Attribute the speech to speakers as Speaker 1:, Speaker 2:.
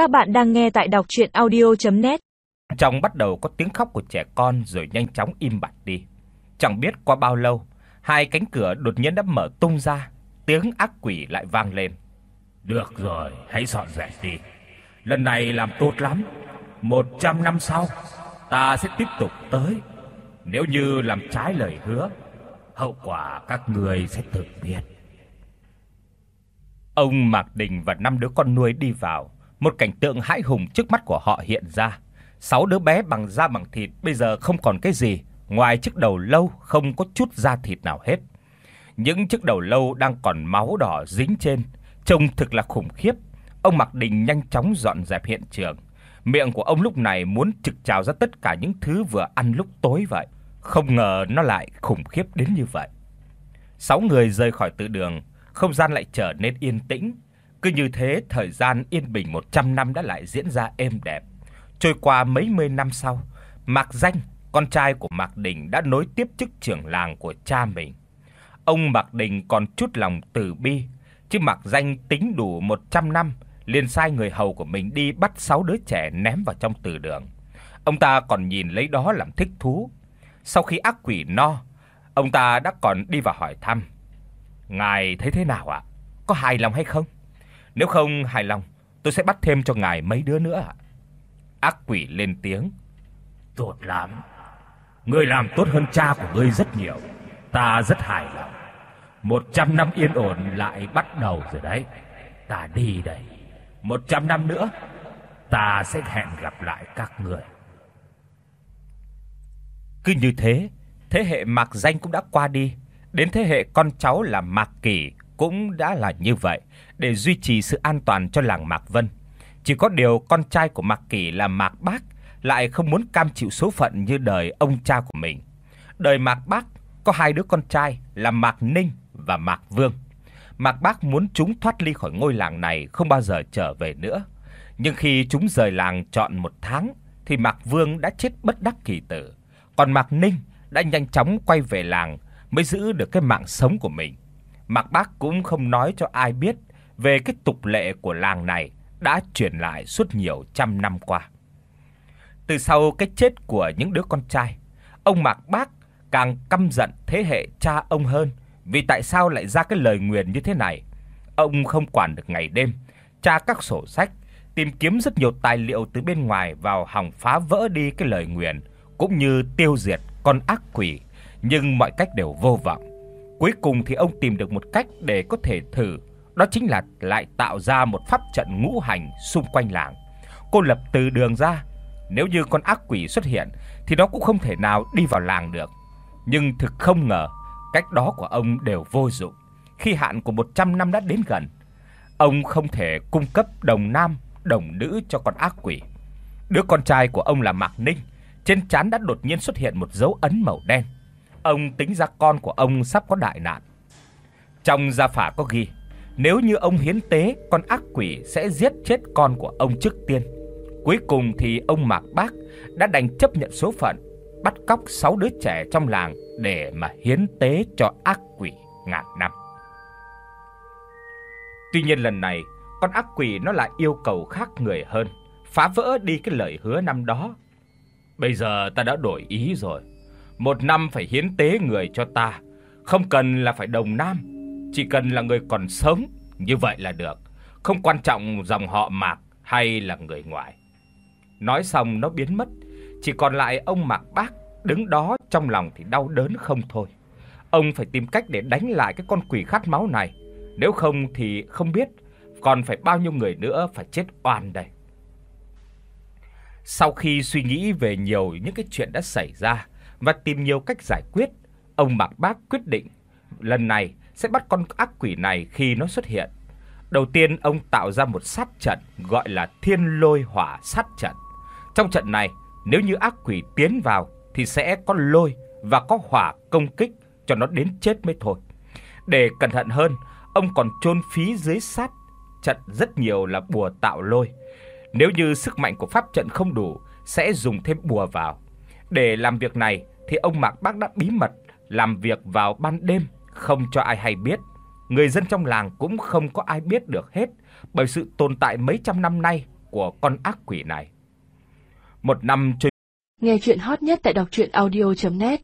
Speaker 1: Các bạn đang nghe tại đọc audio net
Speaker 2: Trong bắt đầu có tiếng khóc của trẻ con rồi nhanh chóng im bặt đi. Chẳng biết qua bao lâu, hai cánh cửa đột nhiên đã mở tung ra, tiếng ác quỷ lại vang lên.
Speaker 3: Được rồi, hãy dọn dẹp đi. Lần này làm tốt lắm. 100 năm sau, ta sẽ tiếp tục tới. Nếu như làm trái lời hứa, hậu quả các người sẽ tự biết.
Speaker 2: Ông Mạc Đình và năm đứa con nuôi đi vào, một cảnh tượng hãi hùng trước mắt của họ hiện ra. Sáu đứa bé bằng da bằng thịt bây giờ không còn cái gì ngoài chiếc đầu lâu không có chút da thịt nào hết. Những chiếc đầu lâu đang còn máu đỏ dính trên, trông thực là khủng khiếp. Ông Mạc Đình nhanh chóng dọn dẹp hiện trường. Miệng của ông lúc này muốn trực trào ra tất cả những thứ vừa ăn lúc tối vậy. Không ngờ nó lại khủng khiếp đến như vậy. Sáu người rời khỏi tự đường, không gian lại trở nên yên tĩnh. Cứ như thế, thời gian yên bình 100 năm đã lại diễn ra êm đẹp. Trôi qua mấy mươi năm sau, Mạc Danh, con trai của Mạc Đình đã nối tiếp chức trưởng làng của cha mình. Ông Mạc Đình còn chút lòng từ bi, chứ Mạc Danh tính đủ 100 năm, liền sai người hầu của mình đi bắt 6 đứa trẻ ném vào trong từ đường. Ông ta còn nhìn lấy đó làm thích thú. Sau khi ác quỷ no, ông ta đã còn đi vào hỏi thăm. Ngài thấy thế nào ạ? Có hài lòng hay không? Nếu không hài lòng, tôi sẽ bắt thêm cho ngài mấy đứa nữa ạ." Ác quỷ lên tiếng.
Speaker 3: Tốt lắm. Ngươi làm tốt hơn cha của ngươi rất nhiều. Ta rất hài lòng. 100 năm yên ổn lại bắt đầu rồi đấy. Ta đi đây. 100 năm nữa ta sẽ hẹn gặp lại các người.
Speaker 2: Cứ như thế, thế hệ Mạc Danh cũng đã qua đi, đến thế hệ con cháu là Mạc Kỳ cũng đã là như vậy để duy trì sự an toàn cho làng Mạc Vân. Chỉ có điều con trai của Mạc Kỳ là Mạc Bác lại không muốn cam chịu số phận như đời ông cha của mình. Đời Mạc Bác có hai đứa con trai là Mạc Ninh và Mạc Vương. Mạc Bác muốn chúng thoát ly khỏi ngôi làng này không bao giờ trở về nữa. Nhưng khi chúng rời làng trọn một tháng thì Mạc Vương đã chết bất đắc kỳ tử, còn Mạc Ninh đã nhanh chóng quay về làng mới giữ được cái mạng sống của mình. Mạc Bác cũng không nói cho ai biết về cái tục lệ của làng này đã truyền lại suốt nhiều trăm năm qua. Từ sau cái chết của những đứa con trai, ông Mạc Bác càng căm giận thế hệ cha ông hơn, vì tại sao lại ra cái lời nguyền như thế này? Ông không quản được ngày đêm, tra các sổ sách, tìm kiếm rất nhiều tài liệu từ bên ngoài vào hòng phá vỡ đi cái lời nguyền, cũng như tiêu diệt con ác quỷ, nhưng mọi cách đều vô vọng. Cuối cùng thì ông tìm được một cách để có thể thử, đó chính là lại tạo ra một pháp trận ngũ hành xung quanh làng. Cô lập từ đường ra, nếu như con ác quỷ xuất hiện thì nó cũng không thể nào đi vào làng được. Nhưng thực không ngờ, cách đó của ông đều vô dụng. Khi hạn của 100 năm đã đến gần, ông không thể cung cấp đồng nam, đồng nữ cho con ác quỷ. Đứa con trai của ông là Mạc Ninh, trên trán đã đột nhiên xuất hiện một dấu ấn màu đen. Ông tính ra con của ông sắp có đại nạn. Trong gia phả có ghi, nếu như ông hiến tế, con ác quỷ sẽ giết chết con của ông trước tiên. Cuối cùng thì ông Mạc Bác đã đành chấp nhận số phận, bắt cóc 6 đứa trẻ trong làng để mà hiến tế cho ác quỷ ngàn năm. Tuy nhiên lần này, con ác quỷ nó lại yêu cầu khác người hơn, phá vỡ đi cái lời hứa năm đó. Bây giờ ta đã đổi ý rồi. Một năm phải hiến tế người cho ta, không cần là phải đồng nam, chỉ cần là người còn sống, như vậy là được, không quan trọng dòng họ Mạc hay là người ngoài. Nói xong nó biến mất, chỉ còn lại ông Mạc Bác đứng đó trong lòng thì đau đớn không thôi. Ông phải tìm cách để đánh lại cái con quỷ khát máu này, nếu không thì không biết còn phải bao nhiêu người nữa phải chết oan đây. Sau khi suy nghĩ về nhiều những cái chuyện đã xảy ra và tìm nhiều cách giải quyết, ông Mạc Bác quyết định lần này sẽ bắt con ác quỷ này khi nó xuất hiện. Đầu tiên ông tạo ra một sát trận gọi là Thiên Lôi Hỏa sát trận. Trong trận này, nếu như ác quỷ tiến vào thì sẽ có lôi và có hỏa công kích cho nó đến chết mới thôi. Để cẩn thận hơn, ông còn chôn phí dưới sát trận rất nhiều là bùa tạo lôi. Nếu như sức mạnh của pháp trận không đủ, sẽ dùng thêm bùa vào. Để làm việc này thì ông Mạc Bác đã bí mật làm việc vào ban đêm, không cho ai hay biết. Người dân trong làng cũng không có ai biết được hết, bởi sự tồn tại mấy trăm năm nay của con ác quỷ này. Một năm trôi
Speaker 4: Nghe chuyện hot nhất tại đọc audio net